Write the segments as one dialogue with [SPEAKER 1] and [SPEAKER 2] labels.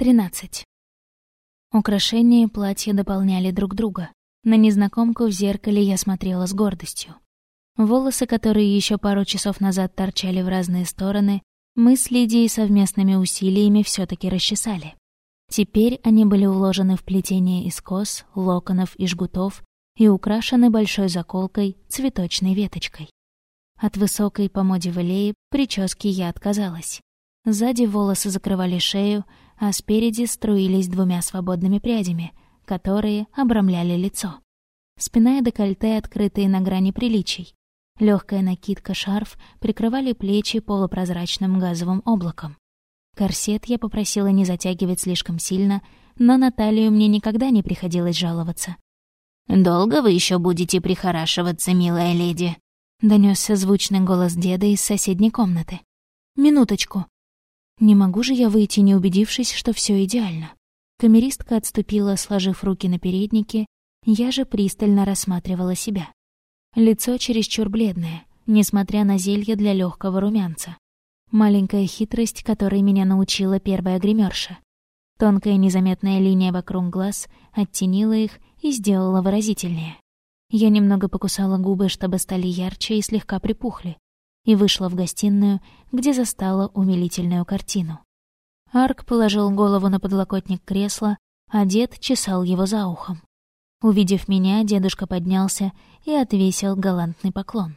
[SPEAKER 1] 13. Украшения и платья дополняли друг друга. На незнакомку в зеркале я смотрела с гордостью. Волосы, которые еще пару часов назад торчали в разные стороны, мы с Лидией совместными усилиями все таки расчесали. Теперь они были уложены в плетение из кос, локонов и жгутов и украшены большой заколкой, цветочной веточкой. От высокой по моде в прически я отказалась. Сзади волосы закрывали шею, а спереди струились двумя свободными прядями, которые обрамляли лицо. Спина и декольте, открытые на грани приличий. Легкая накидка-шарф прикрывали плечи полупрозрачным газовым облаком. Корсет я попросила не затягивать слишком сильно, но на талию мне никогда не приходилось жаловаться.
[SPEAKER 2] «Долго вы еще будете прихорашиваться, милая леди?»
[SPEAKER 1] — донесся звучный голос деда из соседней комнаты. «Минуточку», не могу же я выйти, не убедившись, что все идеально. Камеристка отступила, сложив руки на переднике, я же пристально рассматривала себя. Лицо чересчур бледное, несмотря на зелье для легкого румянца. Маленькая хитрость, которой меня научила первая гримерша. Тонкая незаметная линия вокруг глаз оттенила их и сделала выразительнее. Я немного покусала губы, чтобы стали ярче и слегка припухли и вышла в гостиную, где застала умилительную картину. Арк положил голову на подлокотник кресла, а дед чесал его за ухом. Увидев меня, дедушка поднялся и отвесил галантный поклон.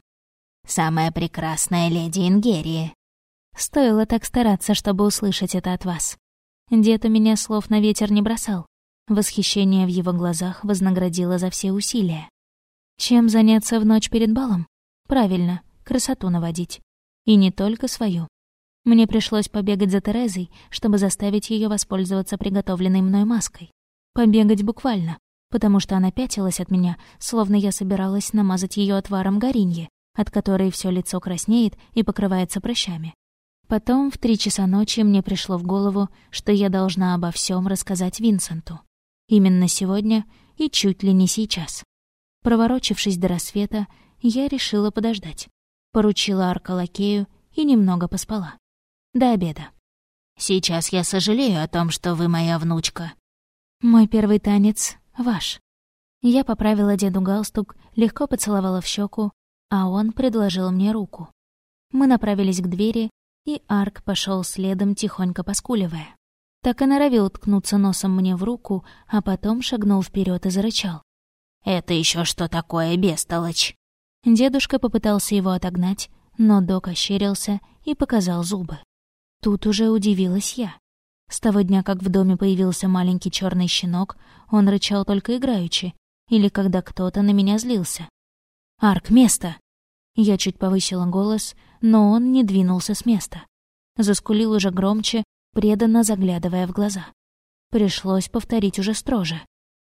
[SPEAKER 2] «Самая прекрасная леди Ингерии!»
[SPEAKER 1] Стоило так стараться, чтобы услышать это от вас. Дед у меня слов на ветер не бросал. Восхищение в его глазах вознаградило за все усилия. Чем заняться в ночь перед балом? Правильно, красоту наводить. И не только свою. Мне пришлось побегать за Терезой, чтобы заставить ее воспользоваться приготовленной мной маской. Побегать буквально, потому что она пятилась от меня, словно я собиралась намазать ее отваром гориньи, от которой все лицо краснеет и покрывается прыщами. Потом в три часа ночи мне пришло в голову, что я должна обо всем рассказать Винсенту. Именно сегодня и чуть ли не сейчас. Проворочившись до рассвета, я решила подождать поручила Аркалакею и немного поспала. До обеда.
[SPEAKER 2] «Сейчас я сожалею о том, что вы моя внучка».
[SPEAKER 1] «Мой первый танец ваш». Я поправила деду галстук, легко поцеловала в щеку, а он предложил мне руку. Мы направились к двери, и Арк пошел следом, тихонько поскуливая. Так и норовил ткнуться носом мне в руку, а потом шагнул вперед и зарычал.
[SPEAKER 2] «Это еще что такое, бестолочь?»
[SPEAKER 1] Дедушка попытался его отогнать, но док ощерился и показал зубы. Тут уже удивилась я. С того дня, как в доме появился маленький черный щенок, он рычал только играючи, или когда кто-то на меня злился. «Арк, место!» Я чуть повысила голос, но он не двинулся с места. Заскулил уже громче, преданно заглядывая в глаза. Пришлось повторить уже строже.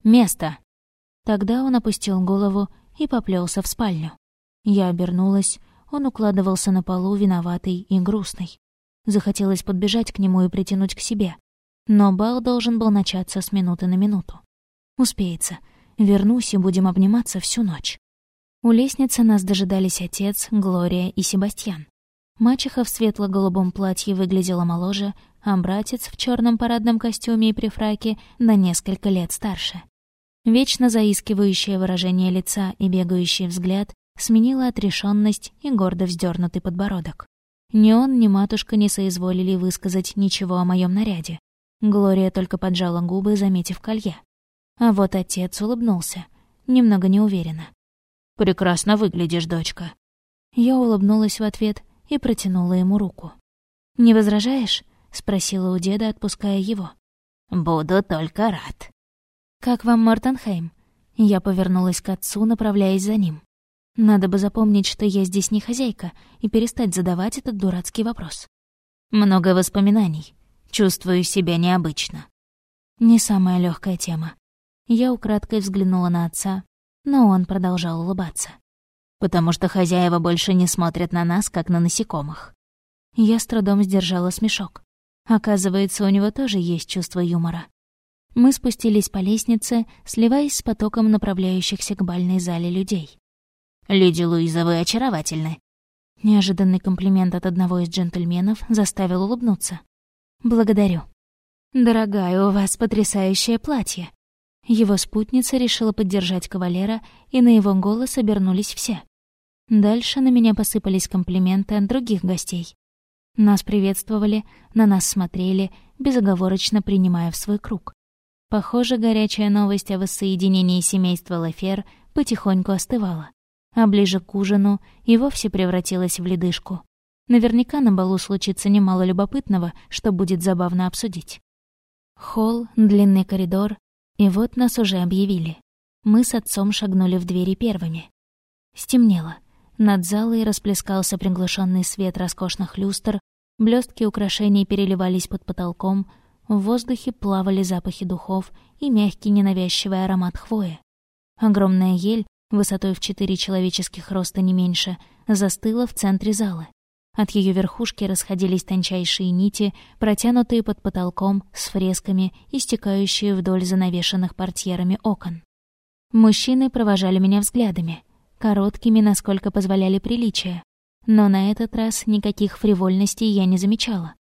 [SPEAKER 1] «Место!» Тогда он опустил голову и поплелся в спальню. Я обернулась, он укладывался на полу, виноватый и грустный. Захотелось подбежать к нему и притянуть к себе. Но бал должен был начаться с минуты на минуту. Успеется. Вернусь и будем обниматься всю ночь. У лестницы нас дожидались отец, Глория и Себастьян. Мачеха в светло-голубом платье выглядела моложе, а братец в черном парадном костюме и при фраке на несколько лет старше. Вечно заискивающее выражение лица и бегающий взгляд сменила отрешенность и гордо вздернутый подбородок. Ни он, ни матушка не соизволили высказать ничего о моем наряде. Глория только поджала губы, заметив колье. А вот отец улыбнулся, немного неуверенно.
[SPEAKER 2] «Прекрасно выглядишь, дочка».
[SPEAKER 1] Я улыбнулась в ответ и протянула ему руку. «Не возражаешь?» — спросила у деда, отпуская его.
[SPEAKER 2] «Буду только рад».
[SPEAKER 1] «Как вам Мортенхейм?» Я повернулась к отцу, направляясь за ним. Надо бы запомнить, что я здесь не хозяйка, и перестать задавать этот дурацкий вопрос.
[SPEAKER 2] Много воспоминаний. Чувствую себя необычно.
[SPEAKER 1] Не самая легкая тема. Я украдкой взглянула на отца, но он продолжал улыбаться.
[SPEAKER 2] Потому что хозяева больше не смотрят на нас, как на насекомых.
[SPEAKER 1] Я с трудом сдержала смешок. Оказывается, у него тоже есть чувство юмора. Мы спустились по лестнице, сливаясь с потоком направляющихся к бальной зале людей.
[SPEAKER 2] «Леди Луиза, вы очаровательны».
[SPEAKER 1] Неожиданный комплимент от одного из джентльменов заставил улыбнуться. «Благодарю». «Дорогая, у вас потрясающее платье». Его спутница решила поддержать кавалера, и на его голос обернулись все. Дальше на меня посыпались комплименты от других гостей. Нас приветствовали, на нас смотрели, безоговорочно принимая в свой круг. Похоже, горячая новость о воссоединении семейства Лафер потихоньку остывала, а ближе к ужину и вовсе превратилась в ледышку. Наверняка на балу случится немало любопытного, что будет забавно обсудить. Холл, длинный коридор, и вот нас уже объявили. Мы с отцом шагнули в двери первыми. Стемнело. Над залой расплескался приглушенный свет роскошных люстр, блестки украшений переливались под потолком, в воздухе плавали запахи духов и мягкий ненавязчивый аромат хвои. Огромная ель, высотой в четыре человеческих роста не меньше, застыла в центре зала. От ее верхушки расходились тончайшие нити, протянутые под потолком с фресками, истекающие вдоль занавешенных портьерами окон. Мужчины провожали меня взглядами короткими, насколько позволяли приличия. Но на этот раз никаких фривольностей я не замечала.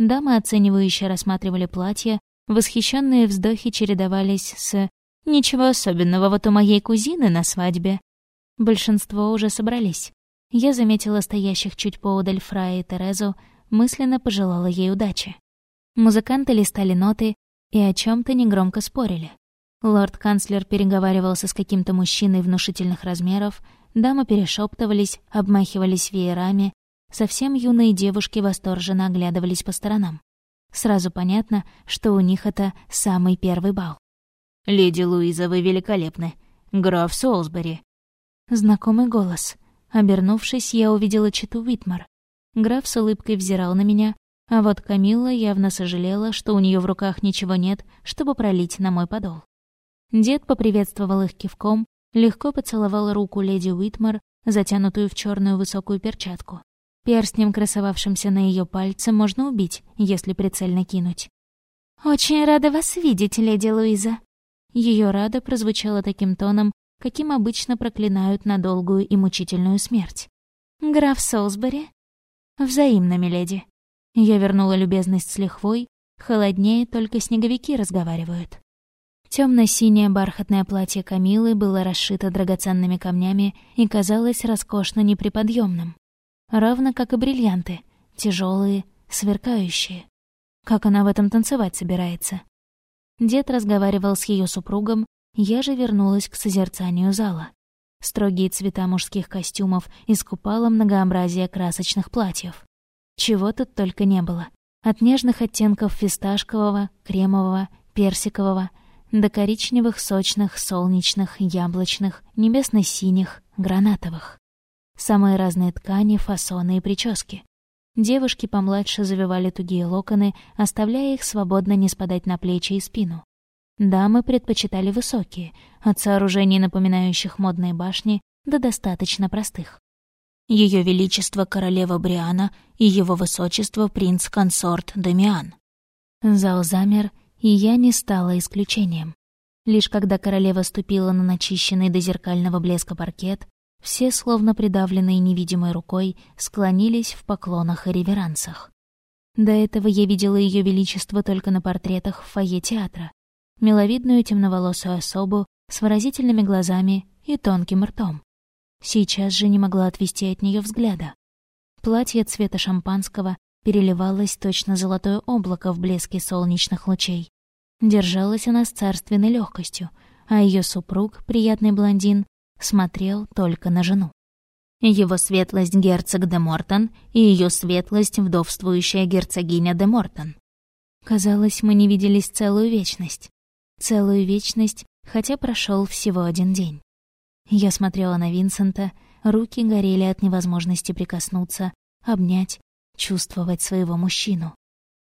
[SPEAKER 1] Дамы оценивающе рассматривали платья, восхищенные вздохи чередовались с «Ничего особенного, вот у моей кузины на свадьбе». Большинство уже собрались. Я заметила стоящих чуть поодаль Фрая и Терезу, мысленно пожелала ей удачи. Музыканты листали ноты и о чем то негромко спорили. Лорд-канцлер переговаривался с каким-то мужчиной внушительных размеров, дамы перешептывались, обмахивались веерами, совсем юные девушки восторженно оглядывались по сторонам. Сразу понятно, что у них это самый первый бал.
[SPEAKER 2] «Леди Луиза, вы великолепны. Граф Солсбери».
[SPEAKER 1] Знакомый голос. Обернувшись, я увидела Читу Уитмар. Граф с улыбкой взирал на меня, а вот Камилла явно сожалела, что у нее в руках ничего нет, чтобы пролить на мой подол. Дед поприветствовал их кивком, легко поцеловал руку леди Уитмар, затянутую в черную высокую перчатку. Перстнем, красовавшимся на ее пальце, можно убить, если прицельно кинуть. «Очень рада вас видеть, леди Луиза». Ее рада прозвучала таким тоном, каким обычно проклинают на долгую и мучительную смерть. «Граф Солсбери?» «Взаимно, миледи». Я вернула любезность с лихвой, холоднее только снеговики разговаривают. Темно-синее бархатное платье Камилы было расшито драгоценными камнями и казалось роскошно неприподъемным, равно как и бриллианты, тяжелые, сверкающие. Как она в этом танцевать собирается? Дед разговаривал с ее супругом, я же вернулась к созерцанию зала. Строгие цвета мужских костюмов искупало многообразие красочных платьев. Чего тут только не было. От нежных оттенков фисташкового, кремового, персикового — до коричневых, сочных, солнечных, яблочных, небесно-синих, гранатовых. Самые разные ткани, фасоны и прически. Девушки помладше завивали тугие локоны, оставляя их свободно не спадать на плечи и спину. Дамы предпочитали высокие, от сооружений, напоминающих модные башни, до достаточно простых. Ее Величество королева Бриана и Его Высочество принц-консорт Дамиан. Зал замер, и я не стала исключением. Лишь когда королева ступила на начищенный до зеркального блеска паркет, все, словно придавленные невидимой рукой, склонились в поклонах и реверансах. До этого я видела Ее Величество только на портретах в фойе театра. Миловидную темноволосую особу с выразительными глазами и тонким ртом. Сейчас же не могла отвести от нее взгляда. Платье цвета шампанского переливалось точно золотое облако в блеске солнечных лучей. Держалась она с царственной легкостью, а ее супруг, приятный блондин, смотрел только на жену. Его светлость герцог де Мортон и ее светлость вдовствующая герцогиня де Мортон. Казалось, мы не виделись целую вечность. Целую вечность, хотя прошел всего один день. Я смотрела на Винсента, руки горели от невозможности прикоснуться, обнять, чувствовать своего мужчину.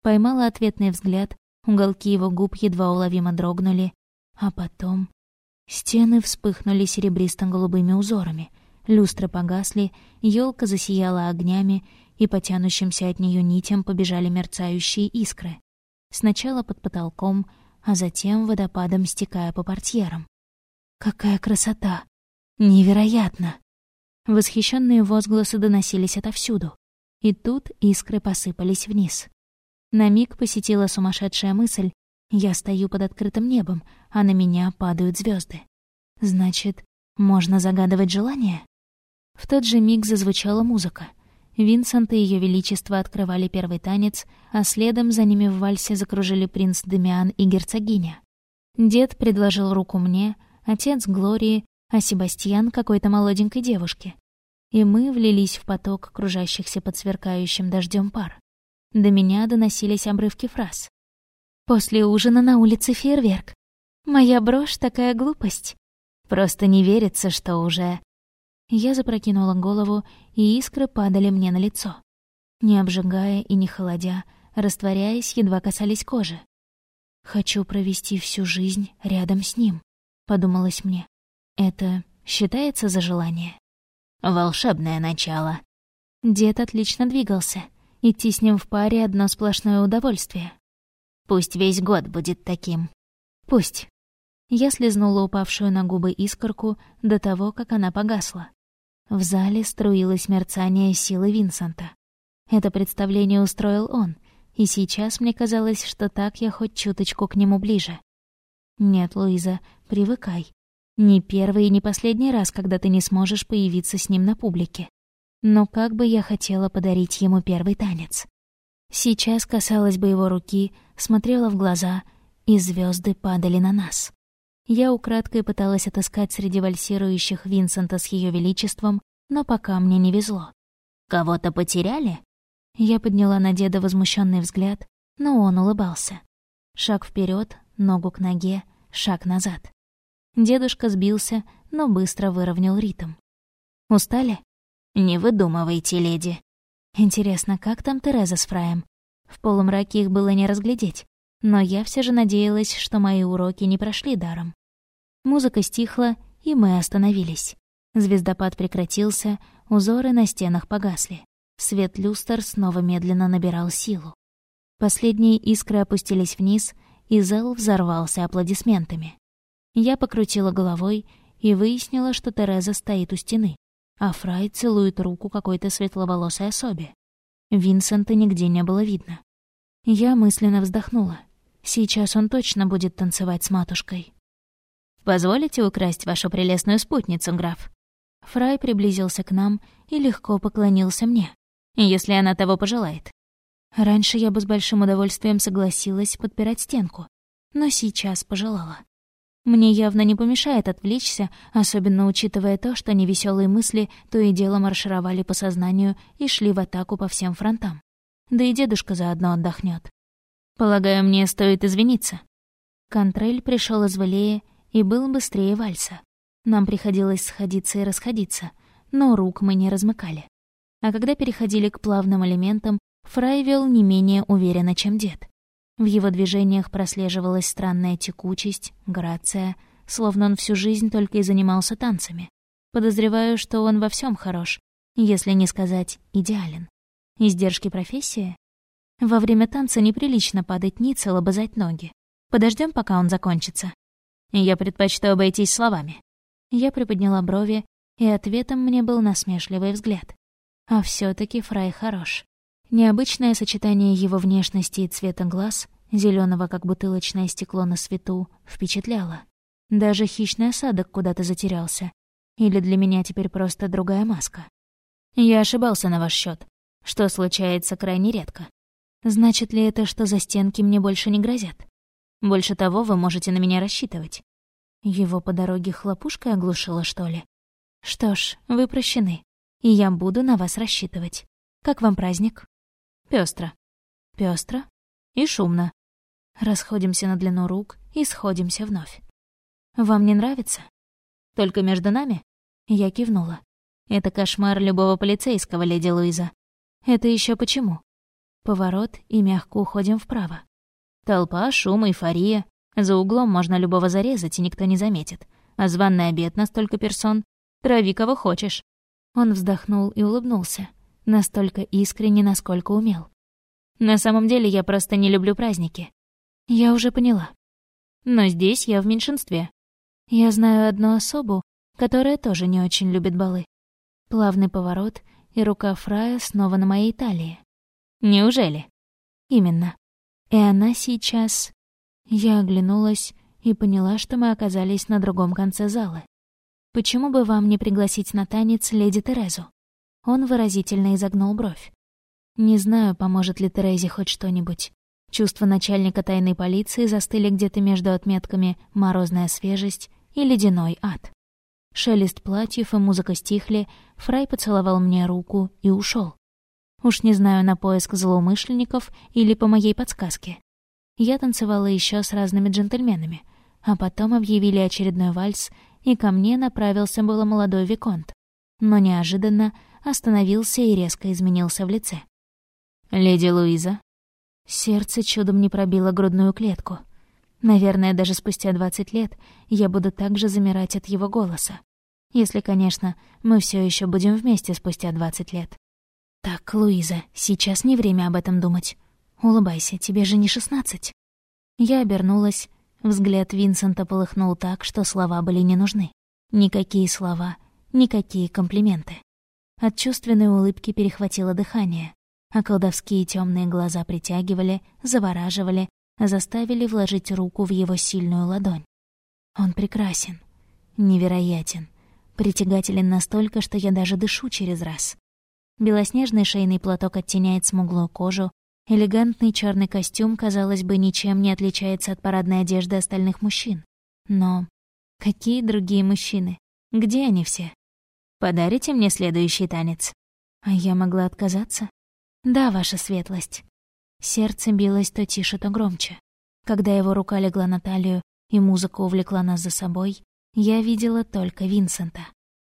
[SPEAKER 1] Поймала ответный взгляд, уголки его губ едва уловимо дрогнули, а потом... Стены вспыхнули серебристо-голубыми узорами, люстры погасли, елка засияла огнями, и по тянущимся от нее нитям побежали мерцающие искры. Сначала под потолком, а затем водопадом стекая по портьерам. Какая красота! Невероятно! Восхищенные возгласы доносились отовсюду. И тут искры посыпались вниз. На миг посетила сумасшедшая мысль. Я стою под открытым небом, а на меня падают звезды. Значит, можно загадывать желание? В тот же миг зазвучала музыка. Винсент и Ее Величество открывали первый танец, а следом за ними в вальсе закружили принц Демиан и герцогиня. Дед предложил руку мне, отец — Глории, а Себастьян — какой-то молоденькой девушке. И мы влились в поток кружащихся под сверкающим дождем пар. До меня доносились обрывки фраз. «После ужина на улице фейерверк. Моя брошь — такая глупость. Просто не верится, что уже...» Я запрокинула голову, и искры падали мне на лицо. Не обжигая и не холодя, растворяясь, едва касались кожи. «Хочу провести всю жизнь рядом с ним», — подумалось мне. «Это считается за желание?»
[SPEAKER 2] «Волшебное начало».
[SPEAKER 1] Дед отлично двигался. Идти с ним в паре — одно сплошное удовольствие.
[SPEAKER 2] «Пусть весь год будет таким».
[SPEAKER 1] «Пусть». Я слезнула упавшую на губы искорку до того, как она погасла. В зале струилось мерцание силы Винсента. Это представление устроил он, и сейчас мне казалось, что так я хоть чуточку к нему ближе. Нет, Луиза, привыкай. Не первый и не последний раз, когда ты не сможешь появиться с ним на публике. Но как бы я хотела подарить ему первый танец. Сейчас касалась бы его руки, смотрела в глаза, и звезды падали на нас. Я украдкой пыталась отыскать среди вальсирующих Винсента с Ее Величеством, но пока мне не везло.
[SPEAKER 2] «Кого-то потеряли?»
[SPEAKER 1] Я подняла на деда возмущенный взгляд, но он улыбался. Шаг вперед, ногу к ноге, шаг назад. Дедушка сбился, но быстро выровнял ритм. «Устали?»
[SPEAKER 2] «Не выдумывайте, леди».
[SPEAKER 1] Интересно, как там Тереза с Фраем? В полумраке их было не разглядеть, но я все же надеялась, что мои уроки не прошли даром. Музыка стихла, и мы остановились. Звездопад прекратился, узоры на стенах погасли. Свет люстр снова медленно набирал силу. Последние искры опустились вниз, и зал взорвался аплодисментами. Я покрутила головой и выяснила, что Тереза стоит у стены, а Фрай целует руку какой-то светловолосой особе. Винсента нигде не было видно. Я мысленно вздохнула. Сейчас он точно будет танцевать с матушкой.
[SPEAKER 2] «Позволите украсть вашу прелестную спутницу, граф?»
[SPEAKER 1] Фрай приблизился к нам и легко поклонился мне
[SPEAKER 2] если она того пожелает.
[SPEAKER 1] Раньше я бы с большим удовольствием согласилась подпирать стенку, но сейчас пожелала. Мне явно не помешает отвлечься, особенно учитывая то, что невеселые мысли то и дело маршировали по сознанию и шли в атаку по всем фронтам. Да и дедушка заодно отдохнет. Полагаю, мне стоит извиниться. Контрель пришел из Валея и был быстрее вальса. Нам приходилось сходиться и расходиться, но рук мы не размыкали. А когда переходили к плавным элементам, Фрай вел не менее уверенно, чем дед. В его движениях прослеживалась странная текучесть, грация, словно он всю жизнь только и занимался танцами. Подозреваю, что он во всем хорош, если не сказать идеален. Издержки профессии? Во время танца неприлично падать ниц и лобызать ноги. Подождем, пока он закончится.
[SPEAKER 2] Я предпочту обойтись словами.
[SPEAKER 1] Я приподняла брови, и ответом мне был насмешливый взгляд. А все таки Фрай хорош. Необычное сочетание его внешности и цвета глаз, зеленого как бутылочное стекло на свету, впечатляло. Даже хищный осадок куда-то затерялся. Или для меня теперь просто другая маска.
[SPEAKER 2] Я ошибался на ваш счет, что случается крайне редко.
[SPEAKER 1] Значит ли это, что за стенки мне больше не грозят?
[SPEAKER 2] Больше того, вы можете на меня рассчитывать.
[SPEAKER 1] Его по дороге хлопушкой оглушило, что ли? Что ж, вы прощены и я буду на вас рассчитывать. Как вам праздник?
[SPEAKER 2] Пёстро.
[SPEAKER 1] Пёстро?
[SPEAKER 2] И шумно.
[SPEAKER 1] Расходимся на длину рук и сходимся вновь. Вам не нравится?
[SPEAKER 2] Только между нами?
[SPEAKER 1] Я кивнула.
[SPEAKER 2] Это кошмар любого полицейского, леди Луиза.
[SPEAKER 1] Это еще почему? Поворот и мягко уходим вправо.
[SPEAKER 2] Толпа, шум, эйфория. За углом можно любого зарезать, и никто не заметит. А званный обед на столько персон. Трави кого хочешь.
[SPEAKER 1] Он вздохнул и улыбнулся, настолько искренне, насколько умел.
[SPEAKER 2] «На самом деле я просто не люблю праздники».
[SPEAKER 1] «Я уже поняла».
[SPEAKER 2] «Но здесь я в меньшинстве».
[SPEAKER 1] «Я знаю одну особу, которая тоже не очень любит балы». Плавный поворот, и рука Фрая снова на моей талии.
[SPEAKER 2] «Неужели?»
[SPEAKER 1] «Именно». И она сейчас... Я оглянулась и поняла, что мы оказались на другом конце зала. «Почему бы вам не пригласить на танец леди Терезу?» Он выразительно изогнул бровь. Не знаю, поможет ли Терезе хоть что-нибудь. Чувства начальника тайной полиции застыли где-то между отметками «морозная свежесть» и «ледяной ад». Шелест платьев и музыка стихли, Фрай поцеловал мне руку и ушел. Уж не знаю, на поиск злоумышленников или по моей подсказке. Я танцевала еще с разными джентльменами, а потом объявили очередной вальс, и ко мне направился было молодой Виконт. Но неожиданно остановился и резко изменился в лице. «Леди Луиза?» Сердце чудом не пробило грудную клетку. Наверное, даже спустя двадцать лет я буду так же замирать от его голоса. Если, конечно, мы все еще будем вместе спустя двадцать лет. Так, Луиза, сейчас не время об этом думать. Улыбайся, тебе же не шестнадцать. Я обернулась. Взгляд Винсента полыхнул так, что слова были не нужны. Никакие слова, никакие комплименты. От чувственной улыбки перехватило дыхание а колдовские темные глаза притягивали, завораживали, заставили вложить руку в его сильную ладонь. Он прекрасен, невероятен, притягателен настолько, что я даже дышу через раз. Белоснежный шейный платок оттеняет смуглую кожу, элегантный черный костюм, казалось бы, ничем не отличается от парадной одежды остальных мужчин. Но какие другие мужчины? Где они все? Подарите мне следующий танец? А я могла отказаться? «Да, ваша светлость». Сердце билось то тише, то громче. Когда его рука легла на талию и музыка увлекла нас за собой, я видела только Винсента.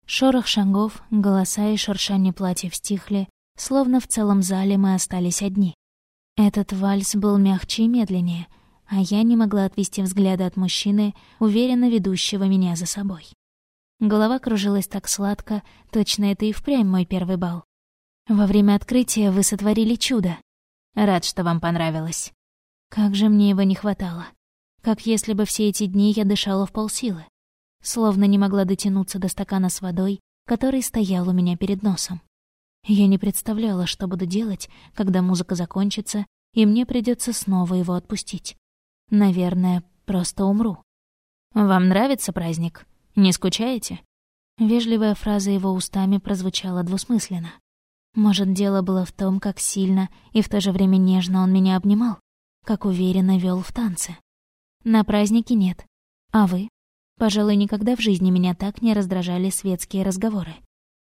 [SPEAKER 1] Шорох шагов, голоса и шуршание платьев стихли, словно в целом зале мы остались одни. Этот вальс был мягче и медленнее, а я не могла отвести взгляда от мужчины, уверенно ведущего меня за собой. Голова кружилась так сладко, точно это и впрямь мой первый бал. Во время открытия вы сотворили чудо. Рад, что вам понравилось. Как же мне его не хватало. Как если бы все эти дни я дышала в полсилы. Словно не могла дотянуться до стакана с водой, который стоял у меня перед носом. Я не представляла, что буду делать, когда музыка закончится, и мне придется снова его отпустить. Наверное, просто умру. «Вам нравится праздник? Не скучаете?» Вежливая фраза его устами прозвучала двусмысленно. Может, дело было в том, как сильно и в то же время нежно он меня обнимал, как уверенно вел в танце. На празднике нет. А вы? Пожалуй, никогда в жизни меня так не раздражали светские разговоры.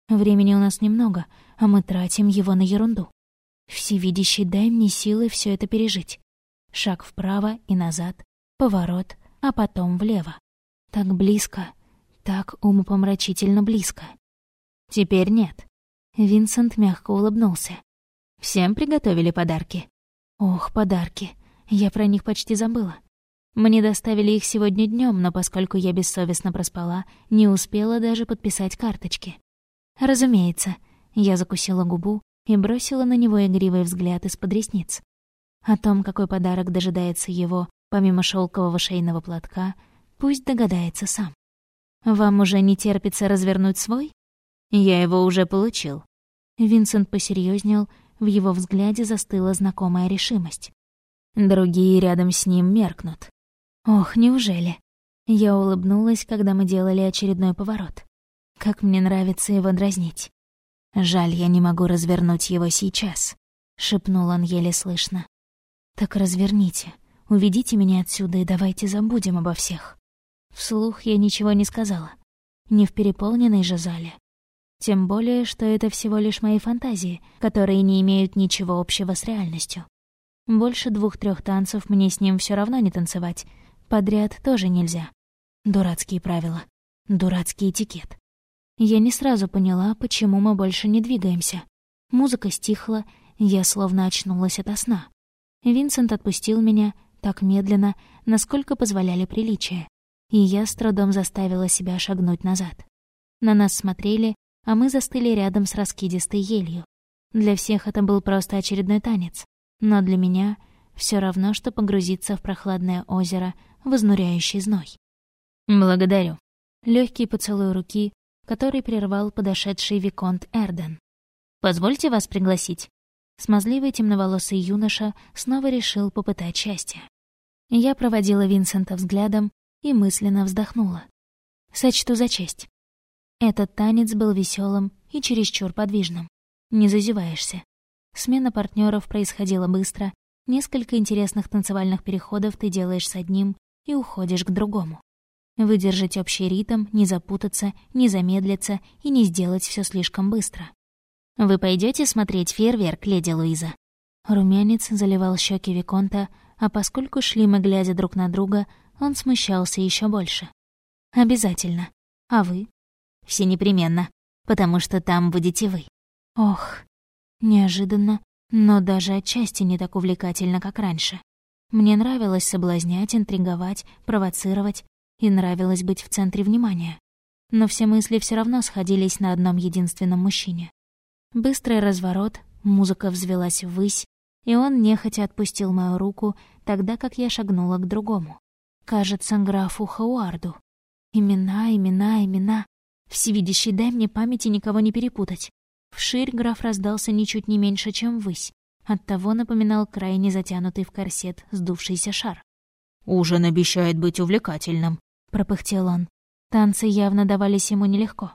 [SPEAKER 1] Времени у нас немного, а мы тратим его на ерунду. Всевидящий, дай мне силы все это пережить. Шаг вправо и назад, поворот, а потом влево. Так близко, так умопомрачительно близко. Теперь нет. Винсент мягко улыбнулся. «Всем приготовили подарки?» «Ох, подарки. Я про них почти забыла. Мне доставили их сегодня днем, но поскольку я бессовестно проспала, не успела даже подписать карточки. Разумеется, я закусила губу и бросила на него игривый взгляд из-под ресниц. О том, какой подарок дожидается его, помимо шелкового шейного платка, пусть догадается сам. «Вам уже не терпится развернуть свой?» «Я его уже получил». Винсент посерьезнел, в его взгляде застыла знакомая решимость. Другие рядом с ним меркнут. Ох, неужели? Я улыбнулась, когда мы делали очередной поворот. Как мне нравится его дразнить. Жаль, я не могу развернуть его сейчас, шепнул он еле слышно. Так разверните, уведите меня отсюда и давайте забудем обо всех. Вслух я ничего не сказала. Не в переполненной же зале. Тем более, что это всего лишь мои фантазии, которые не имеют ничего общего с реальностью. Больше двух-трех танцев мне с ним все равно не танцевать. Подряд тоже нельзя. Дурацкие правила. Дурацкий этикет. Я не сразу поняла, почему мы больше не двигаемся. Музыка стихла, я словно очнулась ото сна. Винсент отпустил меня так медленно, насколько позволяли приличия, и я с трудом заставила себя шагнуть назад. На нас смотрели, а мы застыли рядом с раскидистой елью. Для всех это был просто очередной танец, но для меня все равно, что погрузиться в прохладное озеро в изнуряющий зной. «Благодарю». Легкий поцелуй руки, который прервал подошедший Виконт Эрден. «Позвольте вас пригласить». Смазливый темноволосый юноша снова решил попытать счастье. Я проводила Винсента взглядом и мысленно вздохнула. Сочту за честь. Этот танец был веселым и чересчур подвижным. Не зазеваешься. Смена партнеров происходила быстро, несколько интересных танцевальных переходов ты делаешь с одним и уходишь к другому. Выдержать общий ритм, не запутаться, не замедлиться и не сделать все слишком быстро. «Вы пойдете смотреть фейерверк, леди Луиза?» Румянец заливал щеки Виконта, а поскольку шли мы, глядя друг на друга, он смущался еще больше. «Обязательно. А вы?» «Все непременно, потому что там будете вы». Ох, неожиданно, но даже отчасти не так увлекательно, как раньше. Мне нравилось соблазнять, интриговать, провоцировать, и нравилось быть в центре внимания. Но все мысли все равно сходились на одном единственном мужчине. Быстрый разворот, музыка взвелась ввысь, и он нехотя отпустил мою руку, тогда как я шагнула к другому. Кажется, графу Хауарду. Имена, имена, имена. Всевидящий, дай мне памяти никого не перепутать. Вширь граф раздался ничуть не меньше, чем ввысь. Оттого напоминал крайне затянутый в корсет сдувшийся шар.
[SPEAKER 2] «Ужин обещает быть увлекательным», —
[SPEAKER 1] пропыхтел он. Танцы явно давались ему нелегко.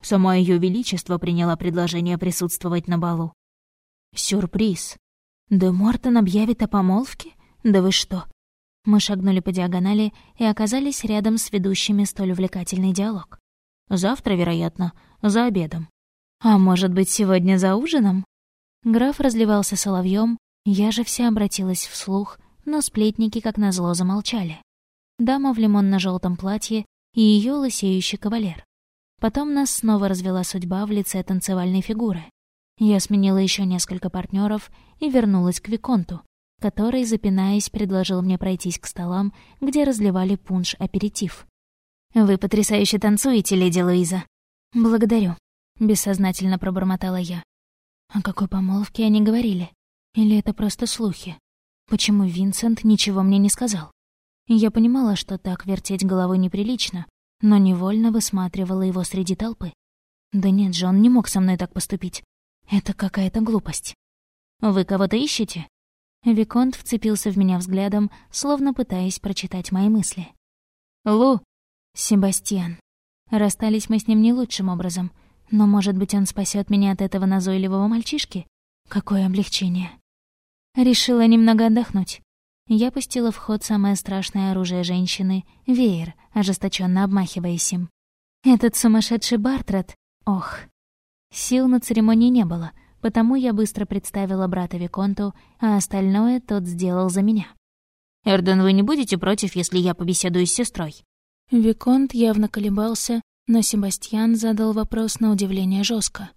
[SPEAKER 2] Сама Ее Величество приняла предложение присутствовать на балу.
[SPEAKER 1] Сюрприз. Де Мортон объявит о помолвке? Да вы что? Мы шагнули по диагонали и оказались рядом с ведущими столь увлекательный диалог.
[SPEAKER 2] Завтра, вероятно, за обедом.
[SPEAKER 1] А может быть, сегодня за ужином? Граф разливался соловьем, я же вся обратилась вслух, но сплетники, как назло, замолчали. Дама в лимонно желтом платье и ее лысеющий кавалер. Потом нас снова развела судьба в лице танцевальной фигуры. Я сменила еще несколько партнеров и вернулась к Виконту, который, запинаясь, предложил мне пройтись к столам, где разливали пунш-аперитив. «Вы потрясающе танцуете, леди Луиза». «Благодарю», — бессознательно пробормотала я. О какой помолвке они говорили? Или это просто слухи? Почему Винсент ничего мне не сказал? Я понимала, что так вертеть головой неприлично, но невольно высматривала его среди толпы. Да нет же, он не мог со мной так поступить. Это какая-то глупость. «Вы кого-то ищете?» Виконт вцепился в меня взглядом, словно пытаясь прочитать мои мысли. «Лу!» «Себастьян. Расстались мы с ним не лучшим образом, но, может быть, он спасет меня от этого назойливого мальчишки? Какое облегчение!» Решила немного отдохнуть. Я пустила в ход самое страшное оружие женщины — веер, ожесточенно обмахиваясь им. Этот сумасшедший Бартрат... Ох. Сил на церемонии не было, потому я быстро представила брата Виконту, а остальное тот сделал за меня.
[SPEAKER 2] «Эрден, вы не будете против, если я побеседую с сестрой?
[SPEAKER 1] Виконт явно колебался, но Себастьян задал вопрос на удивление жестко,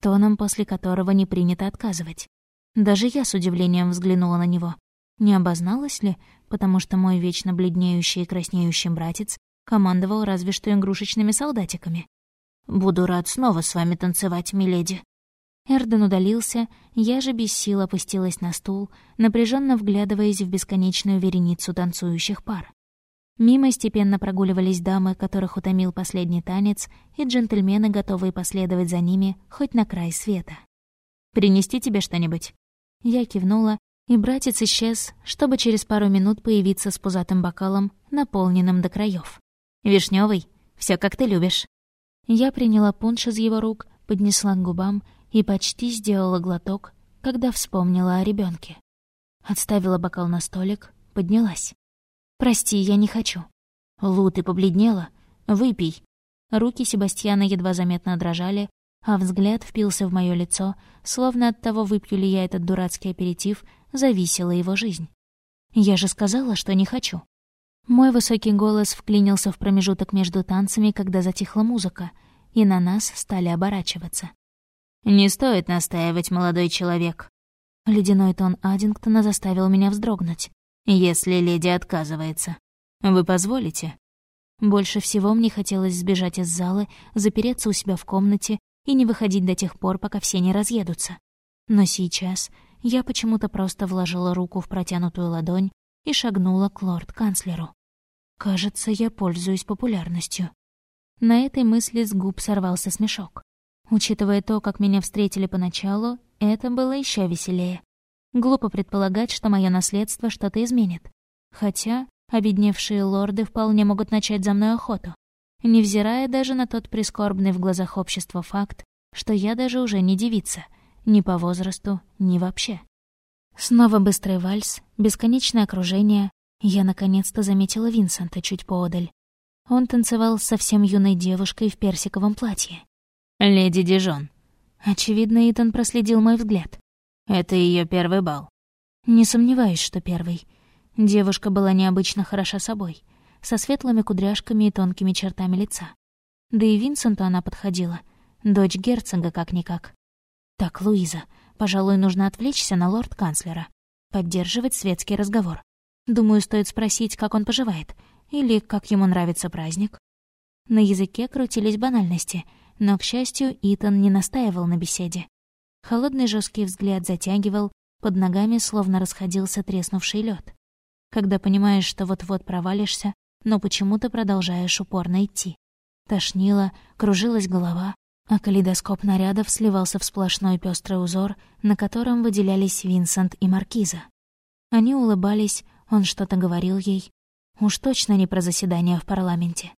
[SPEAKER 1] тоном, после которого не принято отказывать. Даже я с удивлением взглянула на него. Не обозналась ли, потому что мой вечно бледнеющий и краснеющий братец командовал разве что игрушечными солдатиками? «Буду рад снова с вами танцевать, миледи». Эрден удалился, я же без сил опустилась на стул, напряженно вглядываясь в бесконечную вереницу танцующих пар. Мимо степенно прогуливались дамы, которых утомил последний танец, и джентльмены, готовые последовать за ними хоть на край света. «Принести тебе что-нибудь?» Я кивнула и братец исчез, чтобы через пару минут появиться с пузатым бокалом, наполненным до краев. Вишневый, все как ты любишь». Я приняла пунш из его рук, поднесла к губам и почти сделала глоток, когда вспомнила о ребенке. Отставила бокал на столик, поднялась. «Прости, я не хочу». «Лу, ты побледнела? Выпей». Руки Себастьяна едва заметно дрожали, а взгляд впился в мое лицо, словно от того, выпью ли я этот дурацкий аперитив, зависела его жизнь. Я же сказала, что не хочу. Мой высокий голос вклинился в промежуток между танцами, когда затихла музыка, и на нас стали оборачиваться. «Не стоит настаивать, молодой человек». Ледяной тон Аддингтона заставил меня вздрогнуть. «Если леди отказывается, вы позволите?» Больше всего мне хотелось сбежать из зала, запереться у себя в комнате и не выходить до тех пор, пока все не разъедутся. Но сейчас я почему-то просто вложила руку в протянутую ладонь и шагнула к лорд-канцлеру. Кажется, я пользуюсь популярностью. На этой мысли с губ сорвался смешок. Учитывая то, как меня встретили поначалу, Это было еще веселее. Глупо предполагать, что мое наследство что-то изменит. Хотя обедневшие лорды вполне могут начать за мной охоту, невзирая даже на тот прискорбный в глазах общества факт, что я даже уже не девица, ни по возрасту, ни вообще. Снова быстрый вальс, бесконечное окружение. Я наконец-то заметила Винсента чуть поодаль. Он танцевал с совсем юной девушкой в персиковом платье.
[SPEAKER 2] «Леди Дижон».
[SPEAKER 1] Очевидно, Итан проследил мой взгляд.
[SPEAKER 2] «Это ее первый бал».
[SPEAKER 1] Не сомневаюсь, что первый. Девушка была необычно хороша собой, со светлыми кудряшками и тонкими чертами лица. Да и Винсенту она подходила. Дочь герцога как-никак. Так, Луиза, Пожалуй, нужно отвлечься на лорд-канцлера. Поддерживать светский разговор. Думаю, стоит спросить, как он поживает. Или как ему нравится праздник. На языке крутились банальности, но, к счастью, Итан не настаивал на беседе. Холодный жесткий взгляд затягивал, под ногами словно расходился треснувший лед. Когда понимаешь, что вот-вот провалишься, но почему-то продолжаешь упорно идти. Тошнило, кружилась голова, а калейдоскоп нарядов сливался в сплошной пестрый узор, на котором выделялись Винсент и Маркиза. Они улыбались, он что-то говорил ей. Уж точно не про заседание в парламенте.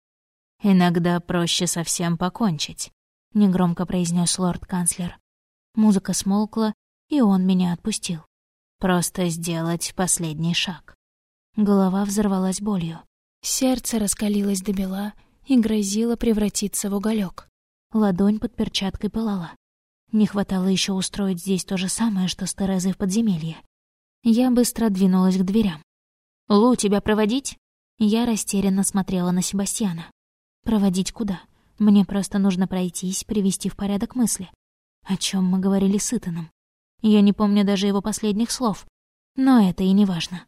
[SPEAKER 2] «Иногда проще совсем покончить», — негромко произнес лорд-канцлер.
[SPEAKER 1] Музыка смолкла, и он меня отпустил.
[SPEAKER 2] «Просто сделать последний шаг».
[SPEAKER 1] Голова взорвалась болью. Сердце раскалилось до бела и грозило превратиться в уголек. Ладонь под перчаткой пылала. Не хватало еще устроить здесь то же самое, что с Терезой в подземелье. Я быстро двинулась к дверям. «Лу, тебя проводить?» Я растерянно смотрела на Себастьяна. «Проводить куда? Мне просто нужно пройтись, привести в порядок мысли. О чем мы говорили с Итаном? Я не помню даже его последних слов. Но это и не важно.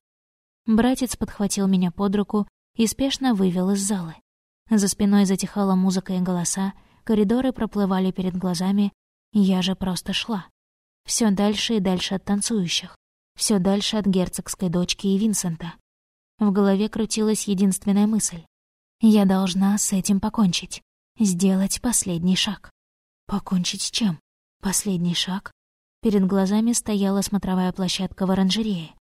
[SPEAKER 1] Братец подхватил меня под руку и спешно вывел из залы. За спиной затихала музыка и голоса, Коридоры проплывали перед глазами, я же просто шла. Все дальше и дальше от танцующих. все дальше от герцогской дочки и Винсента. В голове крутилась единственная мысль. Я должна с этим покончить. Сделать последний шаг. Покончить с чем? Последний шаг? Перед глазами стояла смотровая площадка в оранжерее.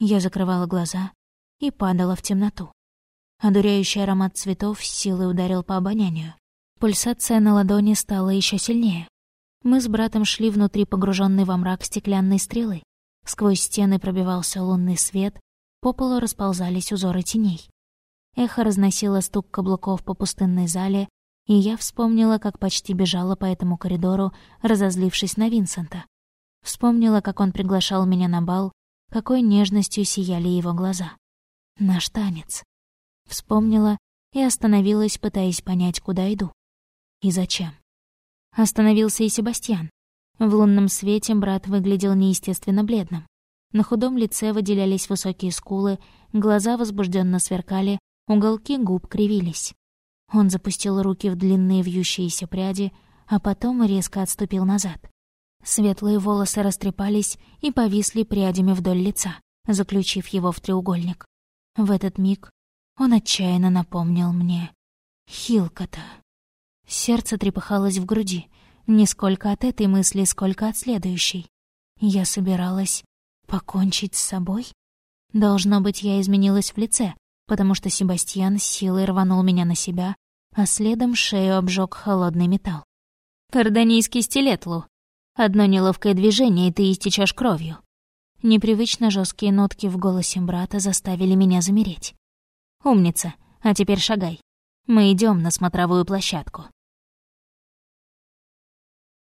[SPEAKER 1] Я закрывала глаза и падала в темноту. Одуряющий аромат цветов с силой ударил по обонянию. Пульсация на ладони стала еще сильнее. Мы с братом шли внутри погруженной во мрак стеклянной стрелы. Сквозь стены пробивался лунный свет, по полу расползались узоры теней. Эхо разносило стук каблуков по пустынной зале, и я вспомнила, как почти бежала по этому коридору, разозлившись на Винсента. Вспомнила, как он приглашал меня на бал, какой нежностью сияли его глаза. Наш танец. Вспомнила и остановилась, пытаясь понять, куда иду. И зачем? Остановился и Себастьян. В лунном свете брат выглядел неестественно бледным. На худом лице выделялись высокие скулы, глаза возбужденно сверкали, уголки губ кривились. Он запустил руки в длинные вьющиеся пряди, а потом резко отступил назад. Светлые волосы растрепались и повисли прядями вдоль лица, заключив его в треугольник. В этот миг он отчаянно напомнил мне Хилкота. Сердце трепыхалось в груди, не сколько от этой мысли, сколько от следующей. Я собиралась покончить с собой? Должно быть, я изменилась в лице, потому что Себастьян силой рванул меня на себя, а следом шею обжег холодный металл. «Карданийский стилет, Лу. Одно неловкое движение, и ты истечешь кровью». Непривычно жесткие нотки в голосе брата заставили меня замереть. «Умница, а теперь шагай. Мы идем на смотровую площадку».